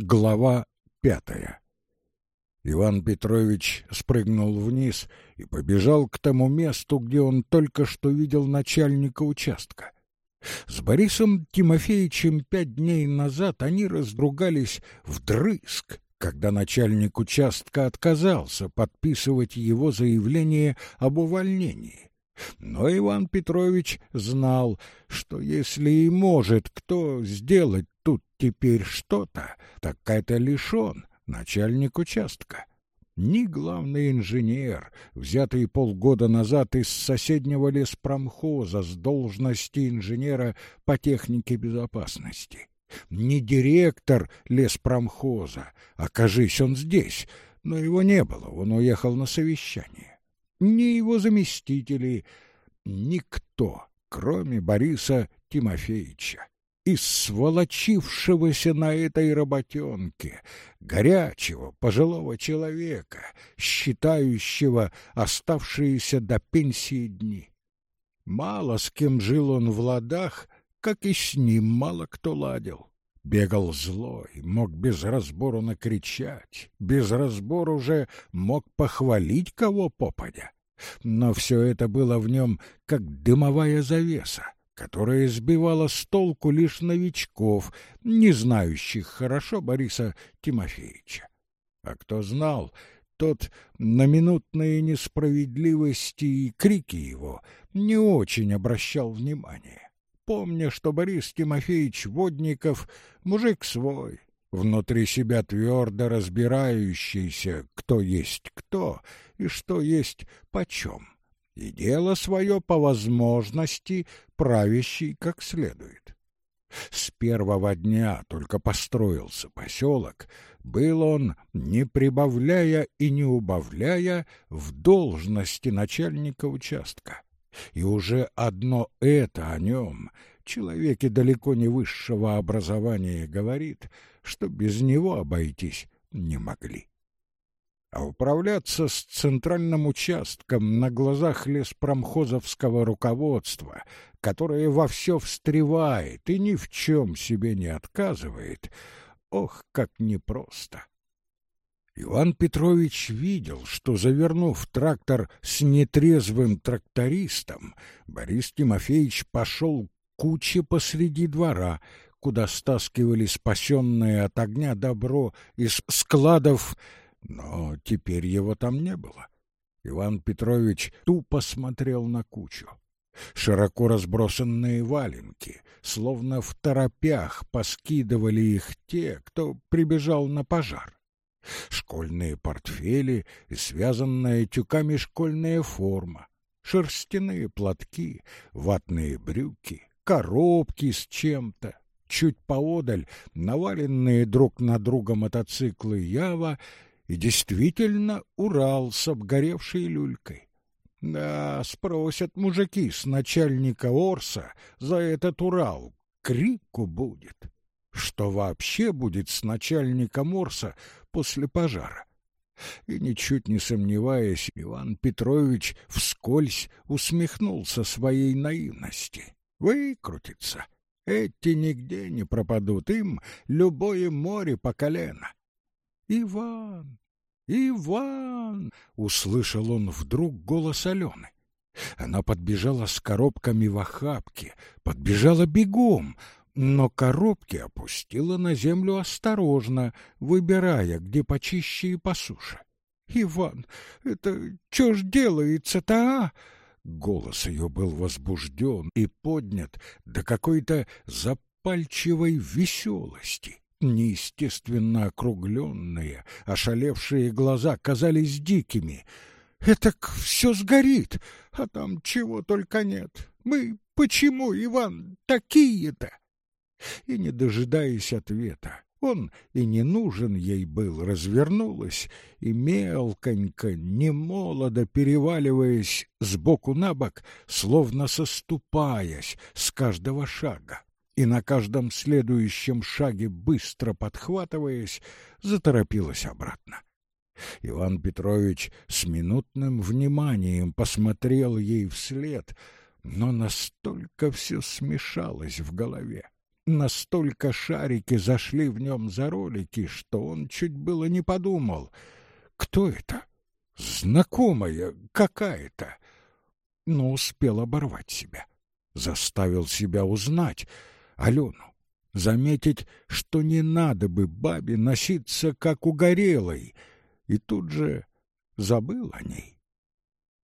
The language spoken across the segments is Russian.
Глава пятая Иван Петрович спрыгнул вниз и побежал к тому месту, где он только что видел начальника участка. С Борисом Тимофеевичем пять дней назад они разругались вдрызг, когда начальник участка отказался подписывать его заявление об увольнении. Но Иван Петрович знал, что если и может кто сделать теперь что-то, так это лишь он, начальник участка. Ни главный инженер, взятый полгода назад из соседнего леспромхоза с должности инженера по технике безопасности, ни директор леспромхоза, окажись он здесь, но его не было, он уехал на совещание. Ни его заместители, никто, кроме Бориса Тимофеевича, из сволочившегося на этой работенке, горячего, пожилого человека, считающего оставшиеся до пенсии дни. Мало с кем жил он в ладах, как и с ним мало кто ладил. Бегал злой, мог без разбору накричать, без разбору уже мог похвалить кого попадя. Но все это было в нем как дымовая завеса, которая сбивала с толку лишь новичков, не знающих хорошо Бориса Тимофеевича. А кто знал, тот на минутные несправедливости и крики его не очень обращал внимания помня, что Борис Тимофеевич Водников — мужик свой, внутри себя твердо разбирающийся, кто есть кто и что есть почем, и дело свое по возможности правящий как следует. С первого дня только построился поселок, был он, не прибавляя и не убавляя, в должности начальника участка. И уже одно это о нем, человеке далеко не высшего образования, говорит, что без него обойтись не могли. А управляться с центральным участком на глазах леспромхозовского руководства, которое во все встревает и ни в чем себе не отказывает, ох, как непросто! Иван Петрович видел, что, завернув трактор с нетрезвым трактористом, Борис Тимофеевич пошел к куче посреди двора, куда стаскивали спасенное от огня добро из складов, но теперь его там не было. Иван Петрович тупо смотрел на кучу. Широко разбросанные валенки, словно в торопях, поскидывали их те, кто прибежал на пожар школьные портфели и связанная тюками школьная форма, шерстяные платки, ватные брюки, коробки с чем-то, чуть поодаль наваленные друг на друга мотоциклы Ява и действительно Урал с обгоревшей люлькой. Да, спросят мужики с начальника Орса за этот Урал, крику будет. Что вообще будет с начальником Орса после пожара. И, ничуть не сомневаясь, Иван Петрович вскользь усмехнулся своей наивности. Выкрутится. Эти нигде не пропадут, им любое море по колено. «Иван! Иван!» — услышал он вдруг голос Алены. Она подбежала с коробками в охапке, подбежала бегом но коробки опустила на землю осторожно, выбирая, где почище и по суше. «Иван, это что ж делается-то, а?» Голос ее был возбужден и поднят до какой-то запальчивой веселости. Неестественно округленные, ошалевшие глаза казались дикими. «Этак все сгорит, а там чего только нет. Мы почему, Иван, такие-то?» и, не дожидаясь ответа, он и не нужен ей был, развернулась и мелконько, немолодо переваливаясь сбоку на бок, словно соступаясь с каждого шага, и на каждом следующем шаге быстро подхватываясь, заторопилась обратно. Иван Петрович с минутным вниманием посмотрел ей вслед, но настолько все смешалось в голове Настолько шарики зашли в нем за ролики, что он чуть было не подумал. Кто это? Знакомая какая-то. Но успел оборвать себя. Заставил себя узнать Алену. Заметить, что не надо бы бабе носиться, как угорелой. И тут же забыл о ней.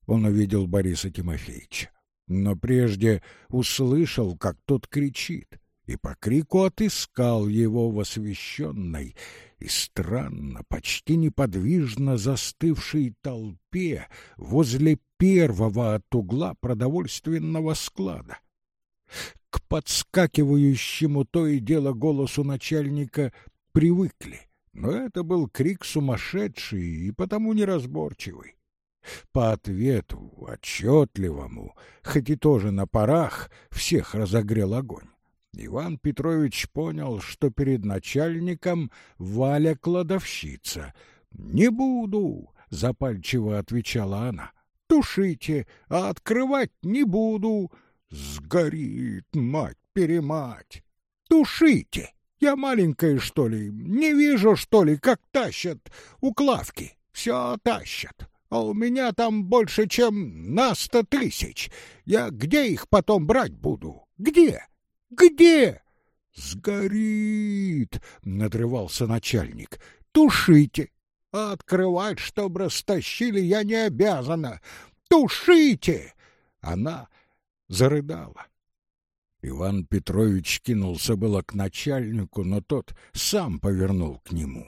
Он увидел Бориса Тимофеевича, но прежде услышал, как тот кричит, и по крику отыскал его в освещенной и странно, почти неподвижно застывшей толпе возле первого от угла продовольственного склада. К подскакивающему то и дело голосу начальника привыкли, но это был крик сумасшедший и потому неразборчивый. По ответу, отчетливому, хоть и тоже на парах, всех разогрел огонь. Иван Петрович понял, что перед начальником Валя кладовщица. «Не буду», — запальчиво отвечала она. «Тушите, а открывать не буду». «Сгорит, мать-перемать!» «Тушите! Я маленькая, что ли? Не вижу, что ли, как тащат у Клавки? Все тащат. А у меня там больше, чем на сто тысяч. Я где их потом брать буду? Где?» Где? Сгорит, надрывался начальник. Тушите. Открывать, чтоб растащили, я не обязана. Тушите! Она зарыдала. Иван Петрович кинулся было к начальнику, но тот сам повернул к нему.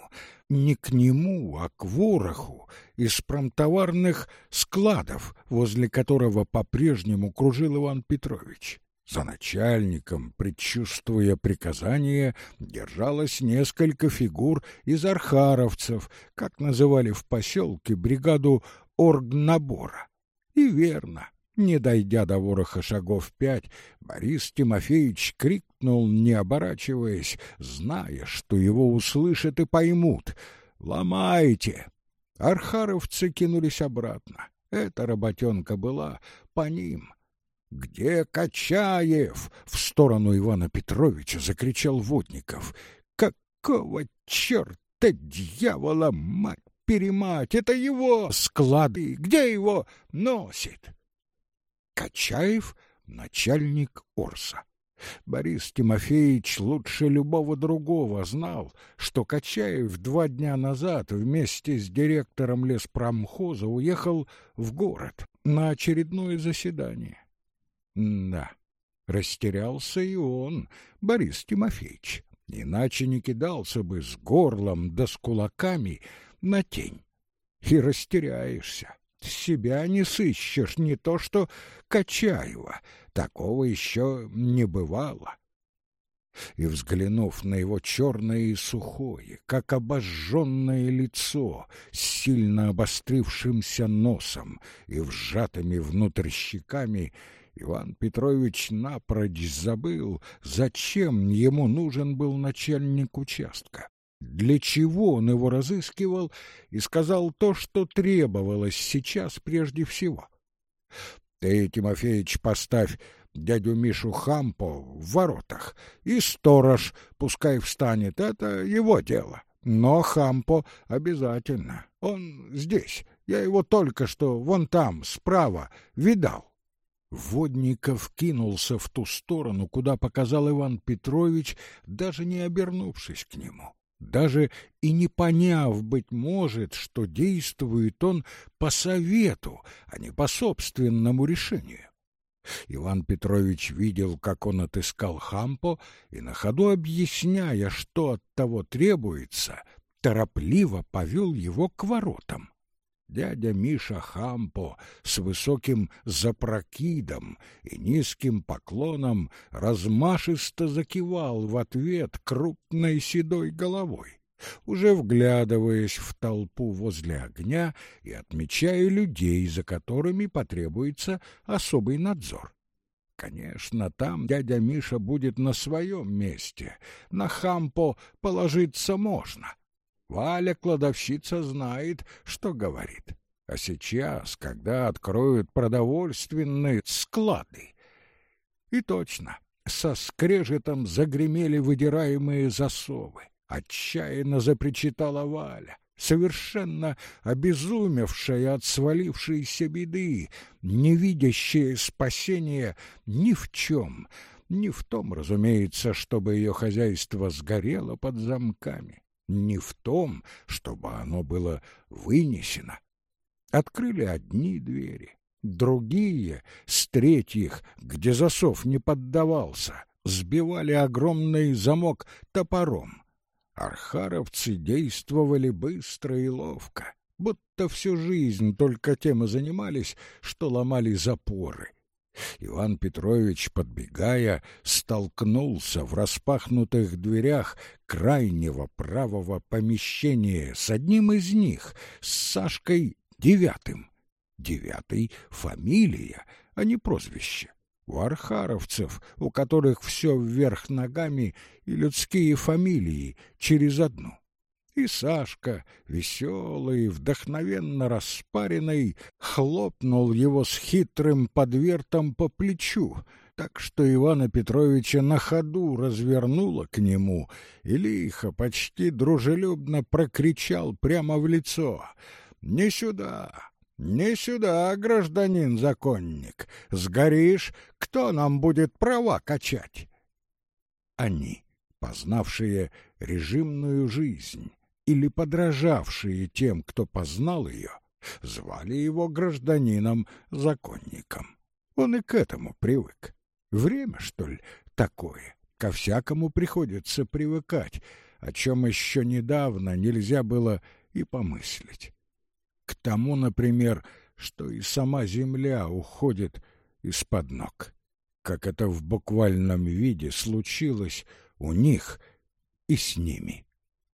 Не к нему, а к вороху из промтоварных складов, возле которого по-прежнему кружил Иван Петрович. За начальником, предчувствуя приказание, держалось несколько фигур из архаровцев, как называли в поселке бригаду оргнабора. И верно, не дойдя до вороха шагов пять, Борис Тимофеевич крикнул, не оборачиваясь, зная, что его услышат и поймут. «Ломайте!» Архаровцы кинулись обратно. Эта работенка была по ним — «Где Качаев?» — в сторону Ивана Петровича закричал Водников. «Какого черта, дьявола, мать-перемать! Это его склады! Где его носит?» Качаев — начальник Орса. Борис Тимофеевич лучше любого другого знал, что Качаев два дня назад вместе с директором леспромхоза уехал в город на очередное заседание. Да, растерялся и он, Борис Тимофеевич, иначе не кидался бы с горлом да с кулаками на тень. И растеряешься, себя не сыщешь, не то что Качаева, такого еще не бывало. И, взглянув на его черное и сухое, как обожженное лицо, с сильно обострившимся носом и вжатыми внутрь щеками, Иван Петрович напрочь забыл, зачем ему нужен был начальник участка, для чего он его разыскивал, и сказал то, что требовалось сейчас прежде всего. «Ты, Тимофеич, поставь дядю Мишу Хампо в воротах, и сторож пускай встанет, это его дело. Но Хампо обязательно, он здесь, я его только что вон там, справа, видал». Водников кинулся в ту сторону, куда показал Иван Петрович, даже не обернувшись к нему, даже и не поняв, быть может, что действует он по совету, а не по собственному решению. Иван Петрович видел, как он отыскал Хампо, и на ходу объясняя, что от того требуется, торопливо повел его к воротам. Дядя Миша Хампо с высоким запрокидом и низким поклоном размашисто закивал в ответ крупной седой головой, уже вглядываясь в толпу возле огня и отмечая людей, за которыми потребуется особый надзор. Конечно, там дядя Миша будет на своем месте, на Хампо положиться можно — Валя, кладовщица, знает, что говорит. А сейчас, когда откроют продовольственные склады... И точно, со скрежетом загремели выдираемые засовы. Отчаянно запричитала Валя, совершенно обезумевшая от свалившейся беды, не видящая спасения ни в чем, ни в том, разумеется, чтобы ее хозяйство сгорело под замками, ни в том, чтобы оно было вынесено. Открыли одни двери, другие, с третьих, где засов не поддавался, сбивали огромный замок топором. Архаровцы действовали быстро и ловко, будто всю жизнь только тем и занимались, что ломали запоры. Иван Петрович, подбегая, столкнулся в распахнутых дверях крайнего правого помещения с одним из них, с Сашкой Девятым. Девятый — фамилия, а не прозвище. У архаровцев, у которых все вверх ногами и людские фамилии через одну. И Сашка, веселый, вдохновенно распаренный, хлопнул его с хитрым подвертом по плечу, так что Ивана Петровича на ходу развернуло к нему и лихо, почти дружелюбно прокричал прямо в лицо «Не сюда! Не сюда, гражданин-законник! Сгоришь, кто нам будет права качать?» Они, познавшие режимную жизнь, или подражавшие тем, кто познал ее, звали его гражданином-законником. Он и к этому привык. Время, что ли, такое? Ко всякому приходится привыкать, о чем еще недавно нельзя было и помыслить. К тому, например, что и сама земля уходит из-под ног, как это в буквальном виде случилось у них и с ними.